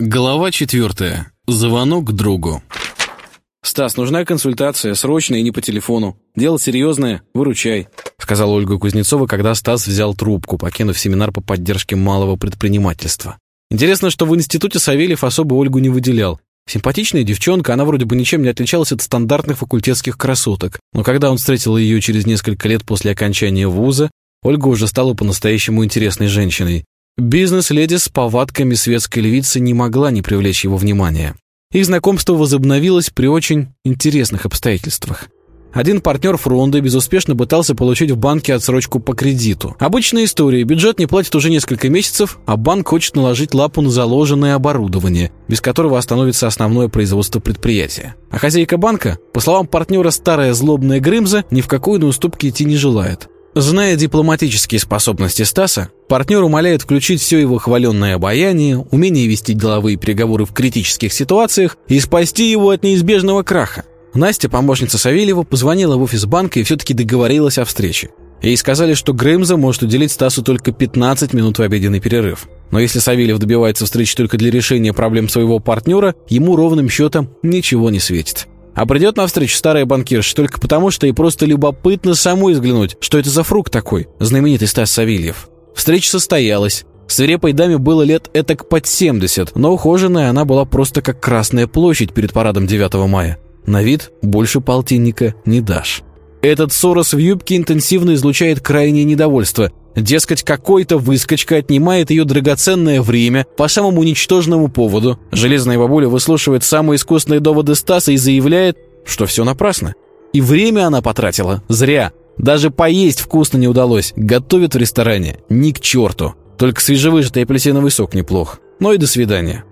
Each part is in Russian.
Глава четвертая. Звонок другу. «Стас, нужна консультация, срочная и не по телефону. Дело серьезное, выручай», — сказала Ольга Кузнецова, когда Стас взял трубку, покинув семинар по поддержке малого предпринимательства. Интересно, что в институте Савельев особо Ольгу не выделял. Симпатичная девчонка, она вроде бы ничем не отличалась от стандартных факультетских красоток, но когда он встретил ее через несколько лет после окончания вуза, Ольга уже стала по-настоящему интересной женщиной. Бизнес-леди с повадками светской львицы не могла не привлечь его внимания. Их знакомство возобновилось при очень интересных обстоятельствах. Один партнер фронда безуспешно пытался получить в банке отсрочку по кредиту. Обычная история. Бюджет не платит уже несколько месяцев, а банк хочет наложить лапу на заложенное оборудование, без которого остановится основное производство предприятия. А хозяйка банка, по словам партнера старая злобная Грымза, ни в какую на уступки идти не желает. Зная дипломатические способности Стаса, партнер умоляет включить все его хваленное обаяние, умение вести деловые переговоры в критических ситуациях и спасти его от неизбежного краха. Настя, помощница Савельева, позвонила в офис банка и все-таки договорилась о встрече. Ей сказали, что Грымза может уделить Стасу только 15 минут в обеденный перерыв. Но если Савельев добивается встречи только для решения проблем своего партнера, ему ровным счетом ничего не светит. А придет навстречу старая банкирша только потому, что ей просто любопытно самой взглянуть, что это за фрукт такой, знаменитый Стас Савельев. Встреча состоялась. Свирепой даме было лет этак под 70, но ухоженная она была просто как Красная площадь перед парадом 9 мая. На вид больше полтинника не дашь. Этот Сорос в юбке интенсивно излучает крайнее недовольство. Дескать, какой-то выскочка отнимает ее драгоценное время по самому ничтожному поводу. Железная бабуля выслушивает самые искусные доводы Стаса и заявляет, что все напрасно. И время она потратила зря. Даже поесть вкусно не удалось. Готовят в ресторане. Ни к черту. Только свежевыжатый апельсиновый сок неплох. Ну и до свидания.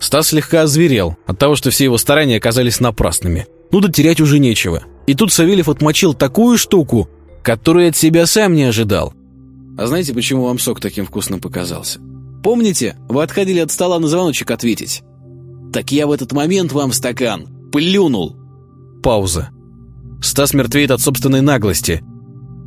Стас слегка озверел от того, что все его старания оказались напрасными. Ну да терять уже нечего. И тут Савельев отмочил такую штуку, которую от себя сам не ожидал. А знаете, почему вам сок таким вкусным показался? Помните, вы отходили от стола на звоночек ответить? Так я в этот момент вам в стакан плюнул. Пауза. Стас мертвеет от собственной наглости.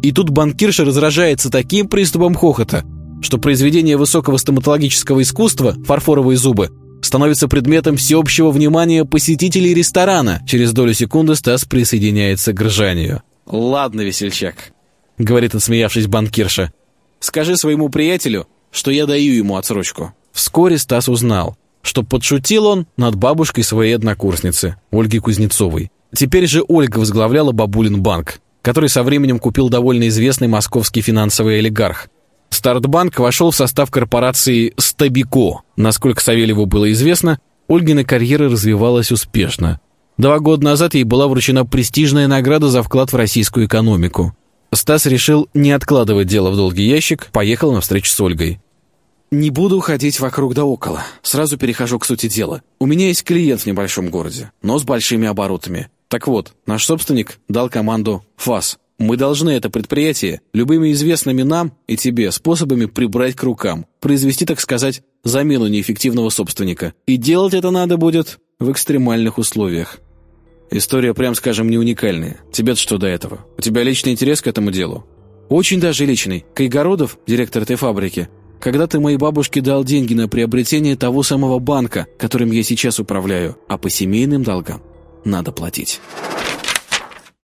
И тут банкирша разражается таким приступом хохота, что произведение высокого стоматологического искусства «Фарфоровые зубы» становится предметом всеобщего внимания посетителей ресторана. Через долю секунды Стас присоединяется к ржанию. «Ладно, весельчак», — говорит, отсмеявшись банкирша. Скажи своему приятелю, что я даю ему отсрочку». Вскоре Стас узнал, что подшутил он над бабушкой своей однокурсницы, Ольги Кузнецовой. Теперь же Ольга возглавляла бабулин банк, который со временем купил довольно известный московский финансовый олигарх. Стартбанк вошел в состав корпорации «Стабико». Насколько Савельеву было известно, Ольгина карьера развивалась успешно. Два года назад ей была вручена престижная награда за вклад в российскую экономику. Стас решил не откладывать дело в долгий ящик, поехал на встречу с Ольгой. «Не буду ходить вокруг да около. Сразу перехожу к сути дела. У меня есть клиент в небольшом городе, но с большими оборотами. Так вот, наш собственник дал команду «ФАС». Мы должны это предприятие любыми известными нам и тебе способами прибрать к рукам, произвести, так сказать, замену неэффективного собственника. И делать это надо будет в экстремальных условиях. История, прям скажем, не уникальная. Тебе-то что до этого? У тебя личный интерес к этому делу? Очень даже личный. Кайгородов, директор этой фабрики, когда-то моей бабушке дал деньги на приобретение того самого банка, которым я сейчас управляю, а по семейным долгам надо платить.